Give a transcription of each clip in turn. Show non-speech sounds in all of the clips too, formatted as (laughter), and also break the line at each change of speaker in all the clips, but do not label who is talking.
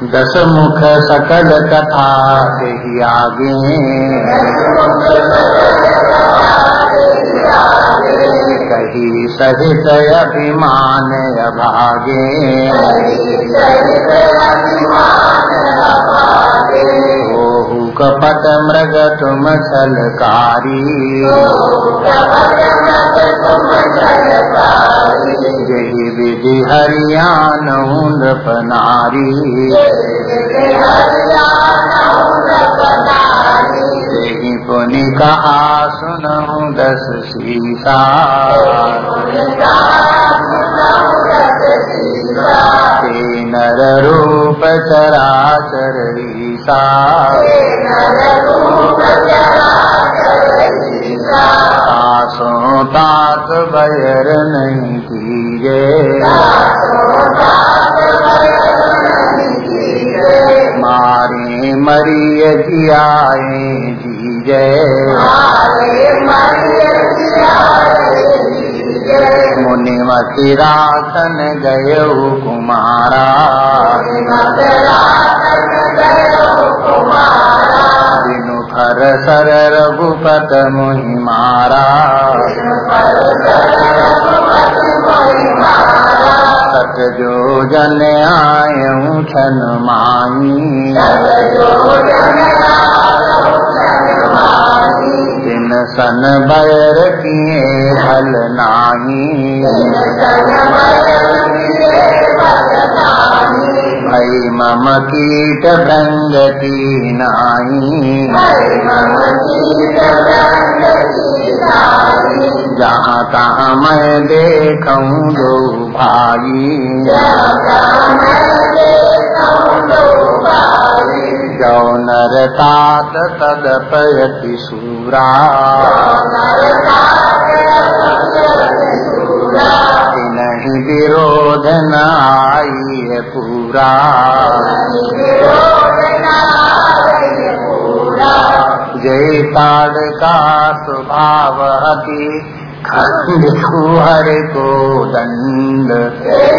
दस मुख सकल कथा देही आगे कही सहित अभिमान अभागे ओहु कपट मृग तुम छलकारी यही विधि हरियाण नृपनारी यही पुनि कहा सुनऊ दस सीसा ते नर रूप चराचर ईसा आसों तात बयर नहीं कीजे मारे मरिय जियाए जीजे। मुनिमति रासन गय कुमारा। बिनु खर सर रघुपत मुहि मारा। सत जो जन आयऊ छन माई दिन सन बैर किए हल नाही। भई मम कीट भंग की नाई जहाँ तहाँ मैं देखूँ दो भाई। जो नर तात तदपयति सूरा नहीं विरोध न है पूरा। जय ताड़ का स्वभाव अति हर को दंड हर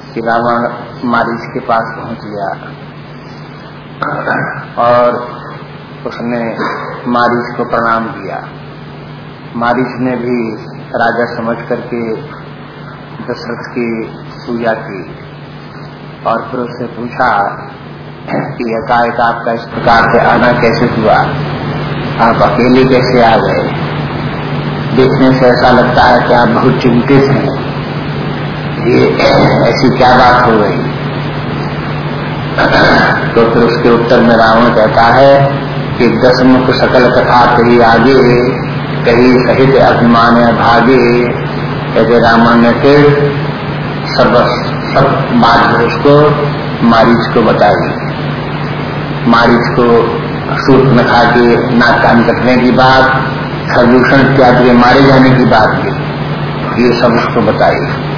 कि रावण मारीच के पास पहुँच गया। और उसने मारीच को प्रणाम किया। मारीच ने भी राजा समझ करके दशरथ की पूजा की और फिर उससे पूछा कि एकाएक आपका इस प्रकार से आना कैसे हुआ? आप अकेले कैसे आ गए? देखने से ऐसा लगता है कि आप बहुत चिंतित हैं। ये ऐसी क्या बात हो गई? तो फिर उसके उत्तर में रावण कहता है कि दस मुख सकल कथा तेरी आगे, कही सहित अभिमान भागे। कहते रावण ने फिर सब सब बात उसको, मारीच को बताई। मारीच को सूत में खा के नाक कान कटने की बात प्रदूषण इत्यादि के मारे जाने की बात की ये सब उसको बताई।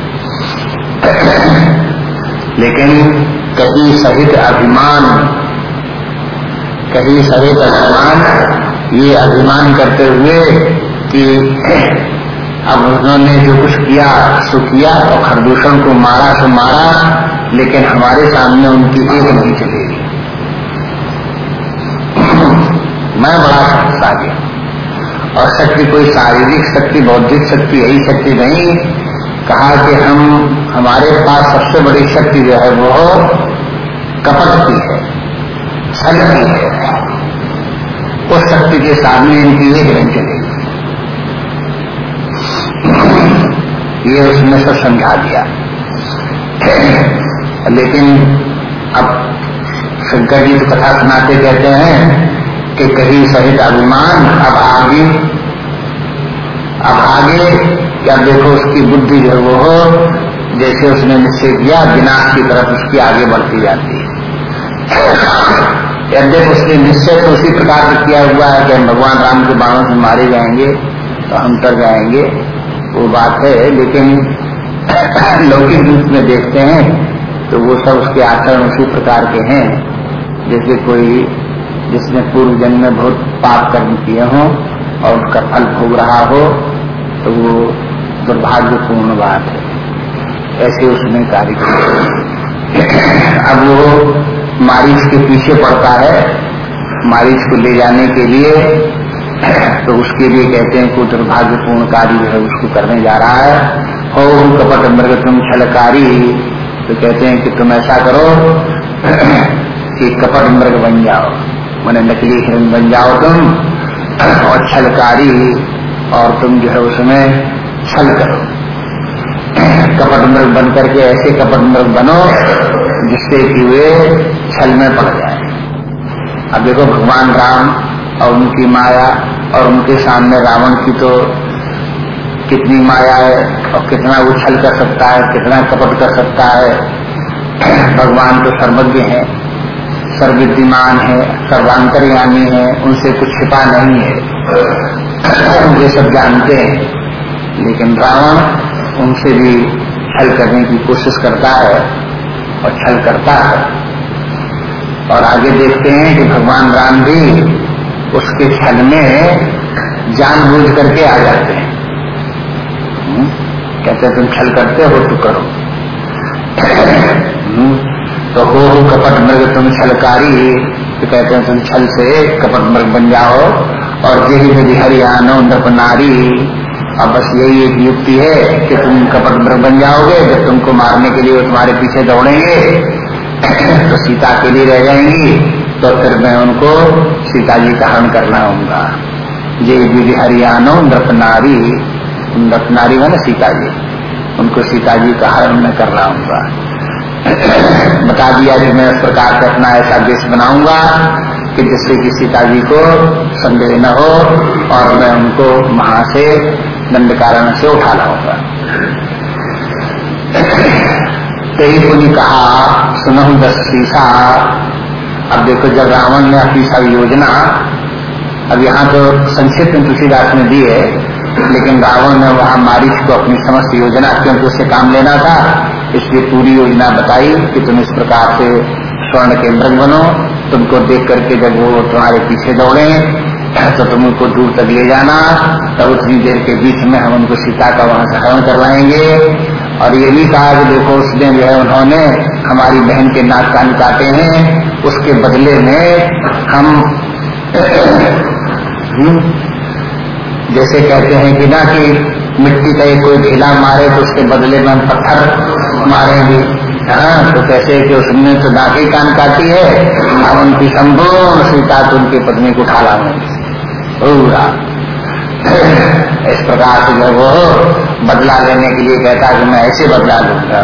लेकिन कभी सहित अभिमान, कभी सहित अभिमान, ये अभिमान करते हुए कि अब उन्होंने जो कुछ किया, सो किया और खरदूषण को मारा सो मारा, लेकिन हमारे सामने उनकी एक नहीं चलेगी। मैं बड़ा शक्ति आ गया और शक्ति कोई शारीरिक शक्ति, बौद्धिक शक्ति, यही शक्ति नहीं कहा कि हम, हमारे पास सबसे बड़ी शक्ति जो है वो कपट की है, छल की है। उस शक्ति के सामने इनकी एक नहीं चलेगी ये उसने सब समझा दिया। लेकिन अब शंकर जी तो कथा सुनाते कहते हैं कि कहीं सहित अभिमान अब आगे अब आगे क्या देखो उसकी बुद्धि जो वो हो, जैसे उसने निश्चय किया विनाश की तरफ़ उसकी आगे बढ़ती जाती है। यद्यप उसने निश्चय तो उसी प्रकार से किया हुआ है कि हम भगवान राम के बाणों से मारे जाएँगे तो हम तर जाएँगे, वो बात है, लेकिन (clears throat) लौकिक रूप में देखते हैं तो वो सब उसके आचरण उसी प्रकार के हैं, जैसे कोई जिसने पूर्व जन्म में बहुत पाप कर्म किए हों, और उसका फल भोग रहा हो तो वो दुर्भाग्यपूर्ण बात है। ऐसे उसने कार्य किया। अब वो मारिच के पीछे पड़ता है। मारिच को ले जाने के लिए तो उसके लिए कहते हैं कोई दुर्भाग्यपूर्ण कार्य है उसको करने जा रहा है। हो कपट मृग तुम छलकारी। तो कहते हैं कि तुम ऐसा करो कि कपट मृग बन जाओ। मैंने नकली हिरण बन जाओ तुम और छलकारी। और तुम जो है उसमें छल करो। कपट मृग बन करके ऐसे कपट मृग बनो, जिससे कि वे छल में पड़ जाए। अब देखो, भगवान राम और उनकी माया और उनके सामने रावण की तो कितनी माया है और कितना उछल कर सकता है, कितना कपट कर सकता है। भगवान तो सर्वज्ञ है, सर्वविद्यमान है, सर्वांतरयामी है, उनसे कुछ छिपा नहीं है। (clears throat) ये सब जानते हैं। लेकिन रावण उनसे भी छल करने की कोशिश करता है और छल करता है और आगे देखते हैं कि भगवान राम भी उसके छल में जानबूझ करके आ जाते हैं हम्म? कहते तुम छल करते हो तो करो हम्म? तो हो कपट मृग तुम छलकारी तो कहते हैं, तुम छल से कपट मृग बन जाओ और यदि हरियाणो नारी अब बस यही एक युक्ति है कि तुम कपट बन जाओगे, जब तुमको मारने के लिए वो तुम्हारे पीछे दौड़ेंगे (clears throat) तो सीता के लिए रह जाएँगी तो फिर मैं उनको सीता जी का हरण करना होगा। ये विधि हरियाणो नृपनारी नृपनारी है ना सीता जी। उनको सीता जी का हरण मैं कर रहा हूँ बता दिया कि मैं इस प्रकार से अपना ऐसा देश बनाऊँगा कि जिससे कि सीता जी को संदेह न हो और मैं उनको वहाँ से दंड कारण से उठा लाऊँगा कई को कहा, सुनहु दस शीशा अब देखो, जब रावण ने अपनी सारी योजना, अब यहाँ तो संक्षिप्त में तुलसीदास ने दी है, लेकिन रावण ने वहाँ मारिच को अपनी समस्त योजना, क्योंकि उससे काम लेना था, इसलिए पूरी योजना बताई कि तुम इस प्रकार से स्वर्ण के मृग बनो, तुमको देख करके जब वो तुम्हारे पीछे दौड़े तो तुम उनको दूर तक ले जाना तब उतनी देर के बीच में हम उनको सीता का वहाँ से हरण करवाएँगे। और ये भी कहा कि देखो उस दिन जो है उन्होंने हमारी बहन के नाक कान काटे हैं। उसके बदले में हम हम्म, जैसे कहते हैं कि ना कि मिट्टी का कोई ढीला मारे तो उसके बदले में हम पत्थर मारेंगे। हाँ तो कैसे कि उसने तो नाकी कान काटी है। हम उनकी संपूर्ण सीता तो उनकी पत्नी को उठा लाएँगे पूरा इस प्रकार से जो वो बदला लेने के लिए कहता कि मैं ऐसे बदला लूँगा,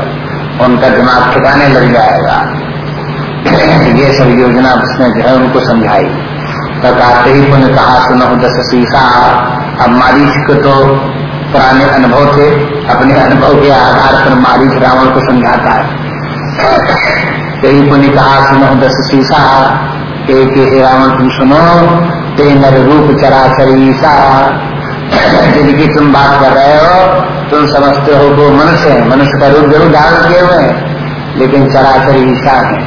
उनका दिमाग ठिकाने लग जाएगा। ये सब योजना उसने जो है उनको समझाई। तो कहते ही पुण्य कहा, सुनो दस शीशा अब मारीच को तो पुराने अनुभव थे, अपने अनुभव के आधार पर मारीच रावण को समझाता है। यही पुण्य कहा, सुनो दस शीशा एक रावण, तुम सुनो ते नर रूप चराचर ईसा जिनकी तुम बात कर रहे हो, तुम समझते हो वो मनुष्य है। मनुष्य का रूप ज़रूर धारण किए हुए हैं, लेकिन चराचर ईशा है।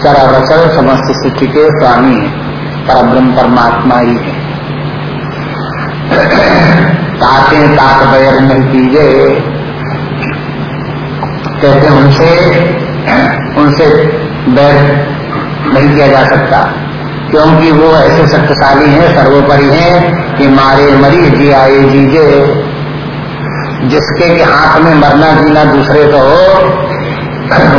चराचर समस्त सृष्टि के स्वामी है। पर ब्रह्म परमात्मा ही है। ताते तात बैर नहीं कीजिए कहते उनसे उनसे बैर नहीं किया जा सकता। क्योंकि वो ऐसे शक्तिशाली हैं, सर्वोपरि हैं कि मारे मरी जी आए जीजे। जिसके के हाथ में मरना जीना दूसरे को हो,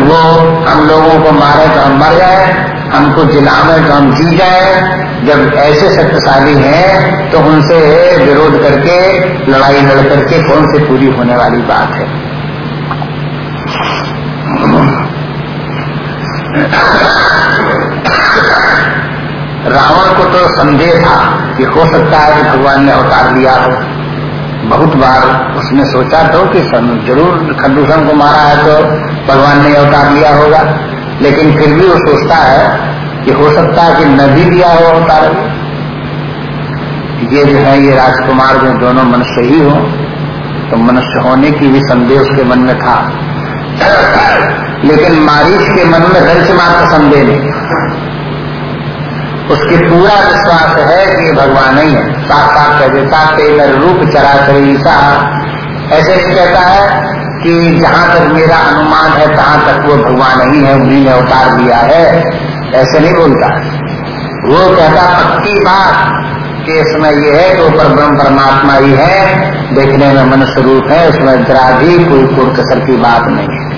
वो हम लोगों को मारे तो हम मर जाए, हमको जिलावे तो हम जी जाए। जब ऐसे शक्तिशाली हैं तो उनसे विरोध करके, लड़ाई लड़ करके कौन से पूरी होने वाली बात है रावण को तो संदेह था कि हो सकता है कि भगवान ने अवतार लिया हो। बहुत बार उसने सोचा तो कि ज़रूर खंडूषण को मारा है तो भगवान ने अवतार लिया होगा, लेकिन फिर भी वो सोचता है कि हो सकता है कि न भी लिया हो अवतार। ये जो है, ये राजकुमार जो दोनों मनुष्य ही हो तो मनुष्य होने की भी संदेह उसके मन में था। लेकिन मारीच के मन में दर्श मात्र संदेह नहीं। उसके पूरा विश्वास है कि भगवान ही है। साफ़ कह देता तेल रूप चरा ईसा। ऐसे नहीं कहता है कि जहाँ तक मेरा अनुमान है, तहां तक वो भगवान ही है, उन्हीं ने उतार दिया है। ऐसे नहीं बोलता। वो कहता, पक्की बात कि इसमें ये है कि ऊपर ब्रह्म परमात्मा ही है। देखने में मनुष्य रूप है उसमें जरा भी कोई कुर कसर की बात नहीं है।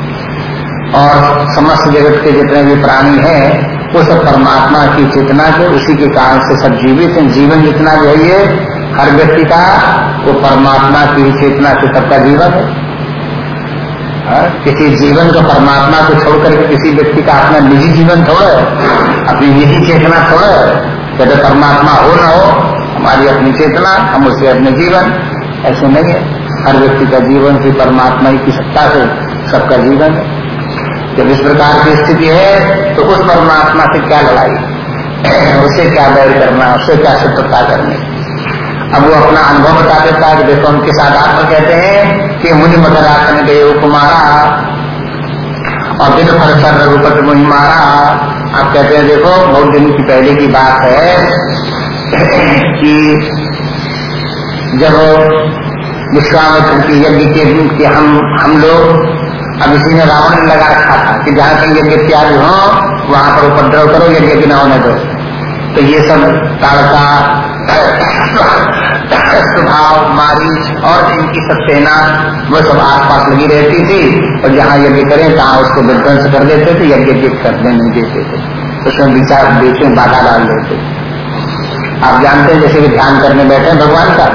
और समस्त जगत के जितने भी प्राणी हैं वो सब परमात्मा की चेतना के उसी के कारण से सब जीवित हैं। जीवन जितना भी है ये हर व्यक्ति का वो परमात्मा की चेतना से सबका जीवन है। हाँ, किसी जीवन को परमात्मा को छोड़कर के किसी व्यक्ति का अपना निजी जीवन थोड़ा है अपनी निजी चेतना थोड़ा है। कहते परमात्मा हो ना हो हमारी अपनी चेतना हम उससे अपने जीवन ऐसे नहीं है। हर व्यक्ति का जीवन की परमात्मा की सत्ता से सबका जीवन है। जब इस प्रकार की स्थिति है तो उस परमात्मा से क्या लड़ाई? उसे क्या बैर करना, उसे क्या शत्रुता करनी? अब वो अपना अनुभव बता देता है कि देखो उनके साथ आत्मा कहते हैं कि मुनि मगर आसन गए कुमारा और दिन फल सर रघुपत मुनि मारा आप कहते हैं, देखो, बहुत दिन की पहले की बात है कि जब विश्वामित्र की यज्ञ के हम हम लोग अब इसी ने रावण ने लगा रखा था कि जहाँ कहीं यज्ञ इत्यादि हो, वहाँ पर उपद्रव करो, यज्ञ की न होने दो। तो ये सब ताड़का स्वभाव मारीच और इनकी सब सेना, वो सब आसपास लगी रहती थी। और जहाँ यज्ञ करें, तहाँ उसको विध्वंस कर देते थे, यज्ञ के करने नहीं देते थे। उसमें विचार बीच में बाधा डाल देते आप जानते हैं, जैसे कि ध्यान करने बैठे भगवान का।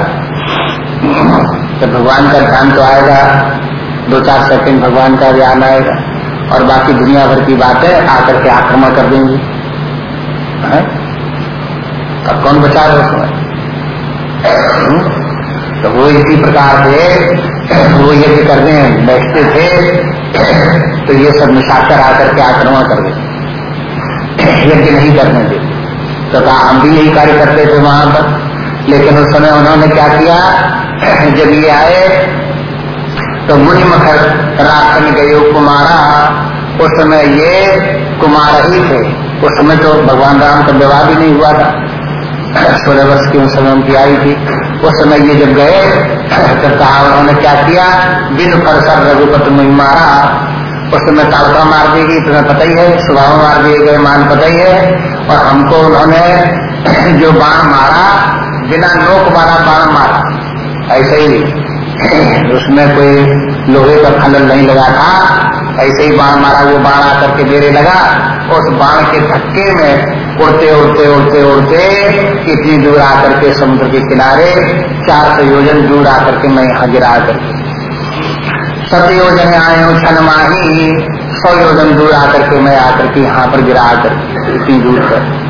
तो भगवान का ध्यान तो आएगा दो चार सेकंड भगवान का ध्यान आएगा और बाकी दुनिया भर की बातें आकर के आक्रमण कर देंगी। अब कौन बचा रहे उसमें? हम्म? तो वो इसी प्रकार से, वो यज्ञ करने बैठते थे तो ये सब निशाकर आकर के आक्रमण कर देते यज्ञ (coughs) नहीं करने देते तो कहा, हम भी यही कार्य करते थे वहाँ पर, लेकिन उस समय उन्होंने क्या किया? (coughs) जब ये आए तो मुनि मखर राशन गए कुमारा। उस समय ये कुमार ही थे। उस समय तो भगवान राम का विवाह भी नहीं हुआ था। सोलह वर्ष की उस समय उनकी आई थी। उस समय ये जब गए तो कहा उन्होंने क्या किया? बिन फरसर रघुपत मुहि मारा। उस समय तालका मार दी गई, तुम्हें पता ही है स्वभाव मार दिए गए, मान पता ही है। और हमको उन्होंने जो बाण मारा, बिना नोक मारा बाण मारा। ऐसे ही उसमें कोई लोहे का खंडन नहीं लगा था। ऐसे ही बाण मारा, वो बाण आकर के मेरे लगा। उस बाण के धक्के में उड़ते उड़ते उड़ते उड़ते इतनी दूर आकर के समुद्र के किनारे चार सौ योजन दूर आकर के मैं यहाँ गिरा करके सत योजन आए हूँ माही, सौ योजन दूर आकर के मैं आकर के यहाँ पर गिरा कर इतनी दूर पर।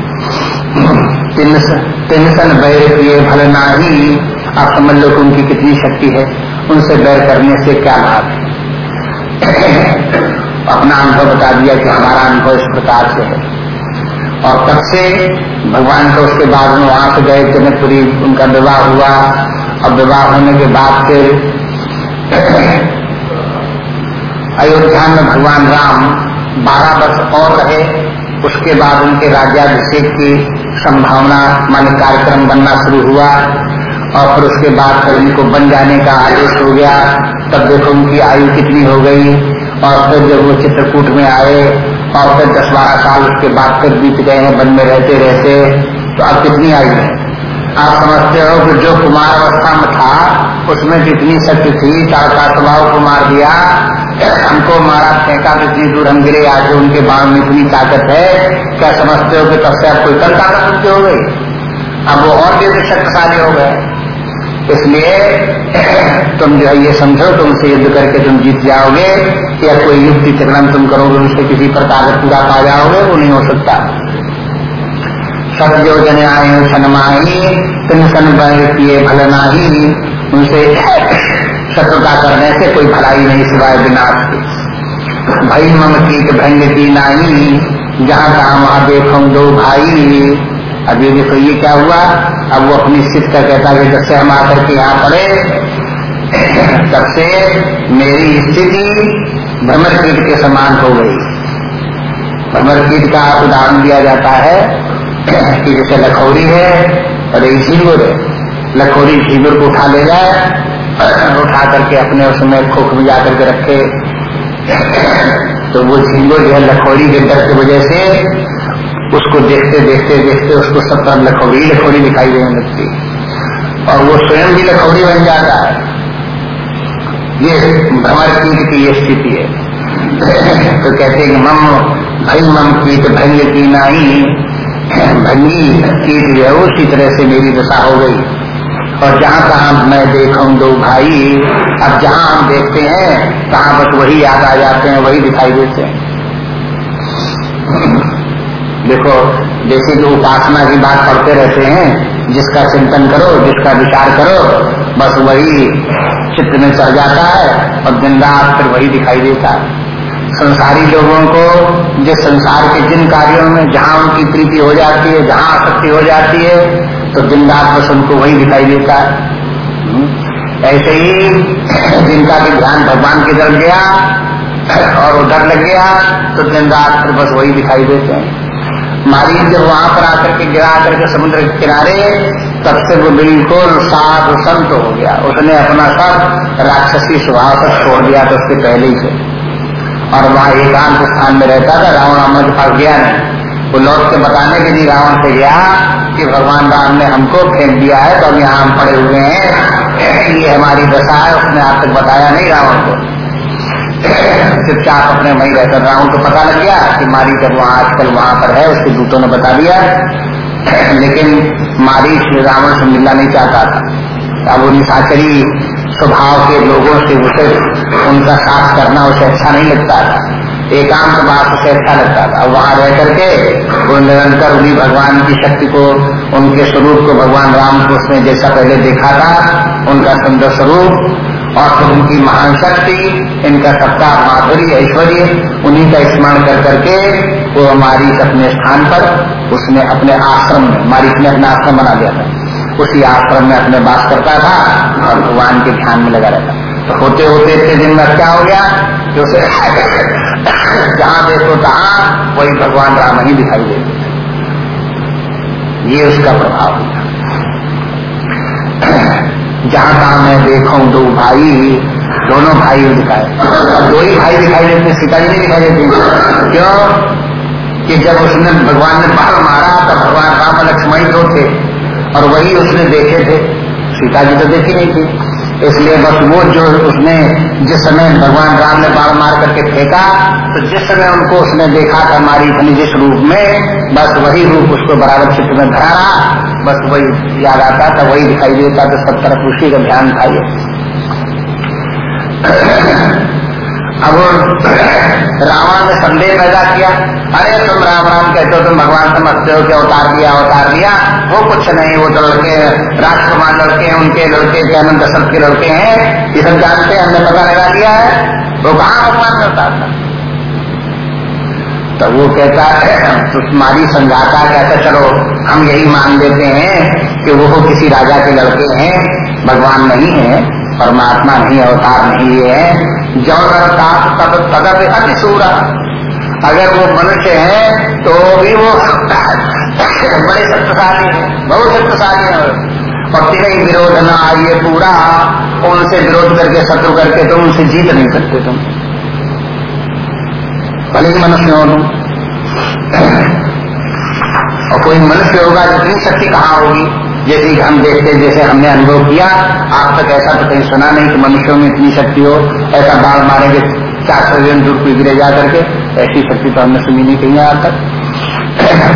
(clears throat) तिन सन बैर किए भल नाही आप समझ लो कि उनकी कितनी शक्ति है, उनसे बैर करने से क्या लाभ है। (coughs) अपना अनुभव बता दिया कि हमारा अनुभव इस प्रकार से है। और तब से भगवान को उसके बाद में वहाँ से गए, जनकपुरी उनका विवाह हुआ। और विवाह होने के बाद फिर (coughs) अयोध्या में भगवान राम बारह वर्ष और रहे। उसके बाद उनके राज्याभिषेक की संभावना, मान कार्यक्रम बनना शुरू हुआ। और फिर उसके बाद फिर उनको बन जाने का आदेश हो गया। तब देखो उनकी आयु कितनी हो गई। और फिर जब वो चित्रकूट में आए और फिर दस बारह साल उसके बाद फिर बीत गए हैं, वन में रहते रहते तो अब कितनी आयु है? आप समझते हो कि जो कुमार अवस्था में था, उसमें जितनी शक्ति थी का स्वभाव को मार दिया, हमको मारा, फेंका इतनी दूर हम गिरे, आज उनके बाण में इतनी ताकत है, क्या समझते हो कि तब से आप कोई कल ताकत उनकी हो गई अब वो और भी शक्तिशाली हो गए। इसलिए तुम जो है ये समझो तुम से युद्ध करके तुम जीत जाओगे, या कोई युक्ति चरण तुम करोगे उनसे किसी प्रकार पूरा पा जाओगे, वो नहीं हो सकता। सब जन आए सनमाही तुम सन किए भल नाही। उनसे शत्रुता करने से कोई भलाई नहीं, सिवाय विनाश के। भाई मम कीट भंग की नाई जहाँ कहा वहाँ देखो दो भाई। अब ये देखो ये क्या हुआ? अब वो अपनी स्थित का कहता है जब से हम आकर के यहाँ पड़े, तब से मेरी स्थिति भ्रमर कीट के समान हो गई। भ्रमर कीट का उदाहरण दिया जाता है कि जैसे लखौरी है, और एक झींगुर है। लखौरी झींगुर को उठा ले जाए, उठा करके अपने उसमें खोख में जाकर के रखे। तो वो झींगो जो है लखौरी के डर की वजह से उसको देखते देखते देखते उसको सब तरफ़ लखोड़ी लखौड़ी दिखाई देने लगती। और वो स्वयं भी लखोड़ी बन जाता है। ये भ्रमर कीट की ये स्थिति है। तो कहते हैं मम, भाई मम कीट भंग की नाई, भंगी कीट जो है उसी तरह से मेरी दशा हो गई। और जहाँ कहा मैं देखूँ दो भाई, अब जहाँ हम देखते हैं कहाँ बस वही याद आ जाते हैं, वही दिखाई देते हैं। देखो, जैसे कि उपासना की बात पढ़ते रहते हैं, जिसका चिंतन करो, जिसका विचार करो, बस वही चित्त में चढ़ जाता है और दिन रात फिर वही दिखाई देता है। संसारी लोगों को, जिस संसार के जिन कार्यों में जहाँ उनकी प्रीति हो जाती है, जहाँ आसक्ति हो जाती है तो दिन रात बस उनको वही दिखाई देता है। हम्म। ऐसे ही (clears throat) जिनका भी ध्यान भगवान की तरफ़ गया और उधर लग गया तो दिन रात फिर बस वही दिखाई देते हैं। मारी जब वहाँ पर आकर के गिरा करके समुद्र के किनारे, तब से वो बिल्कुल साधु संत हो गया। उसने अपना सब राक्षसी स्वभाव पर छोड़ दिया था उसके पहले ही से और वहाँ एकांत स्थान में रहता था, रावण अमर के पास गया नहीं। वो लौट के बताने के लिए रावण से गया कि भगवान राम ने हमको फेंक दिया है तो अब यहाँ हम पड़े हुए हैं। ये हमारी दशा है, उसने आप तक बताया नहीं रावण को। चुपचाप अपने वही रहकर रावण को पता लग गया कि मारी जब वहाँ आजकल वहाँ पर है, उसके दूतों ने बता दिया। (clears throat) लेकिन मारी श्री रावण से मिलना नहीं चाहता था। अब वो निशाचरी स्वभाव के लोगों से उसे उनका साथ करना उसे अच्छा नहीं लगता था। एकांत बात उसे अच्छा लगता था। वहाँ रह करके वो निरंतर उन्हीं भगवान की शक्ति को, उनके स्वरूप को, भगवान राम को उसने जैसा पहले देखा था, उनका सुंदर स्वरूप और फिर उनकी महान शक्ति, इनका सबका माधुरी ऐश्वर्य, उन्हीं का स्मरण कर करके वो हमारी अपने स्थान पर उसने अपने आश्रम में मारिक ने अपना आश्रम बना दिया था। उसी आश्रम में अपने बात करता था और भगवान के ध्यान में लगा रहता तो होते होते इतने दिन में क्या हो गया कि उसे (coughs) जहाँ देखो तहा वही भगवान राम ही दिखाई देते ये उसका प्रभाव है जहाँ कहा मैं देखो दो भाई, दोनों भाई दिखाए। दो ही भाई दिखाई देते सीता जी नहीं दिखाई देती। क्यों? कि जब उसने भगवान ने बाल मारा, तब भगवान राम लक्ष्मण दो थे, और वही उसने देखे थे। सीता जी तो देखी नहीं थी। इसलिए बस वो जो उसने जिस समय भगवान राम ने बाढ़ मार करके फेंका तो जिस समय उनको उसने देखा था हमारी इतनी जिस रूप में, बस वही रूप उसको बराबर चित्र में धरा रहा। बस वही याद आता था, वही दिखाई देता तो सब तरफ़ उसी का ध्यान था ये। अब रावण ने संदेह पैदा किया। अरे तुम राम राम कहते हो, तुम भगवान समझते हो कि अवतार दिया अवतार दिया? वो कुछ नहीं, वो तो लड़के, राजकुमार लड़के हैं, उनके लड़के जैनंद दशरथ के लड़के हैं। ये सब जानते हैं, हमने पता लगा दिया है। वो कहा भगवान अवतार था? तो वो कहता है तो तुम्हारी समझाता कहता चलो, हम यही मान लेते हैं कि वो किसी राजा के लड़के हैं, भगवान नहीं है। परमात्मा नहीं, अवतार नहीं, ये है। जौ तब तदप अति सूरा। अगर वो मनुष्य है तो भी वो (coughs) बड़े शक्तिशाली है, बहुत शक्तिशाली है। और तेरे विरोध न आइए पूरा, उनसे विरोध करके, शत्रु करके तुम उनसे जीत नहीं सकते तुम। भले ही मनुष्य हो तुम। और कोई मनुष्य होगा, जितनी शक्ति कहाँ होगी? जैसे हम देखते जैसे हमने अनुभव किया, आप तक ऐसा तो कहीं सुना नहीं कि मनुष्यों में इतनी शक्ति हो, ऐसा बाढ़ मारेंगे, चार सौ जन दूर पे गिरे जा करके ऐसी शक्ति तो हमने सुनी नहीं कही आज तक।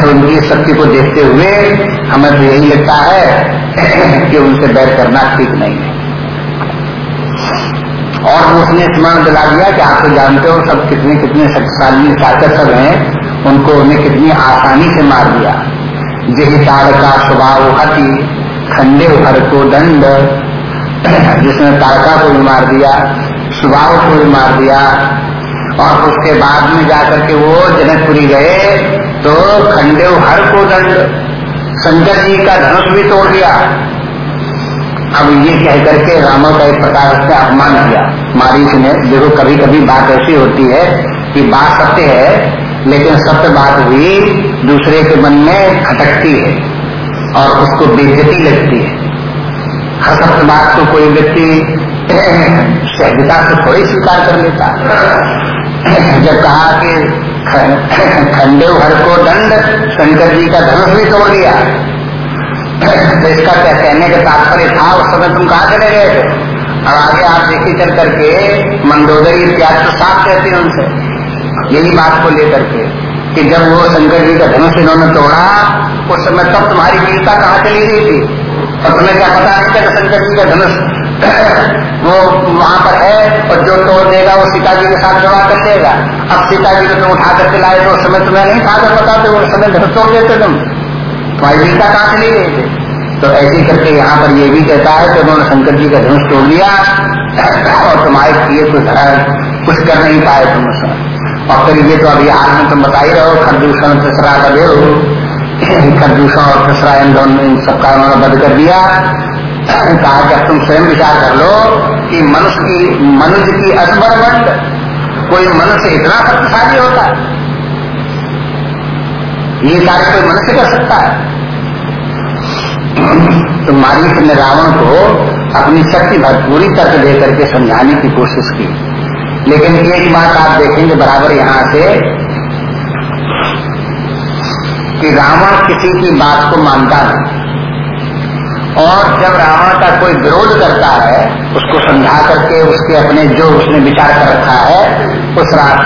तो उनकी शक्ति को देखते हुए हमें तो यही लगता है कि उनसे बैर करना ठीक नहीं है। और उसने स्मरण दिला दिया कि आप तो जानते हो, सब कितने कितने शक्तिशाली ताकत सब हैं, उनको उन्हें कितनी आसानी से मार दिया। जही ताड़ का स्वभाव हति खंडे हर को दंड। जिसने तारका को भी मार दिया, स्वभाव को भी मार दिया, और उसके बाद में जाकर के वो जनकपुरी गए तो खंडे हर को दंड। शंकर जी का धनुष भी तोड़ दिया। अब ये कह करके रामा का एक प्रकार से अपमान किया। मारीच ने देखो कभी कभी बात ऐसी होती है कि बात सत्य है लेकिन सत्य बात भी दूसरे के मन में खटकती है और उसको बेजती लगती है। हर सत्य बात को कोई व्यक्ति सहजता से थोड़ी स्वीकार कर लेता जब कहा कि खंडे हर को दंड, शंकर जी का धनुष भी तोड़ दिया। तो इसका कहने का तात्पर्य था, उस समय तुम कहा चले गए थे? और आगे आप देखी चल करके मंदोदरी इत्यादि तो साफ़ कहते हैं उनसे। यही बात को लेकर के कि जब वो शंकर जी का धनुष इन्होंने तोड़ा, उस समय तब तुम्हारी वीरता कहाँ चली गई थी? और तुम्हें क्या पता नहीं था शंकर जी का धनुष (clears throat) वो वहाँ पर है और जो तोड़ देगा वो सीता जी के साथ जमा कर देगा। अब सीता जी को तुम उठा करके लाए तो उस समय तुम्हें नहीं था पता तो उस समय धनुष तोड़ देते तुम। तुम्हारी वीरता कहाँ चली गई थी? तो ऐसे करके यहाँ पर ये भी कहता है कि उन्होंने शंकर जी का धनुष तोड़ दिया (clears throat) और तुम्हारे किए तो कुछ कर नहीं पाए तुम और फिर ये तो अभी हाल में तुम बता ही रहो खरदूषण तीसरा का देव खरदूषण और तीसरा इन दोनों, इन सबका उन्होंने बंद कर दिया। कहा कि तुम स्वयं विचार कर लो कि मनुष्य की मनुष्य की असबर बंद कोई मनुष्य इतना शक्तिशाली होता है। ये कार्य कोई मनुष्य कर सकता है? तो मारीच ने रावण को अपनी शक्ति भरपूरी तक लेकर के समझाने की कोशिश की। लेकिन एक बात आप देखेंगे बराबर यहाँ से कि रावण किसी की बात को मानता नहीं। और जब रावण का कोई विरोध करता है, उसको समझा करके उसके अपने जो उसने विचार कर रखा है, उस रास्ते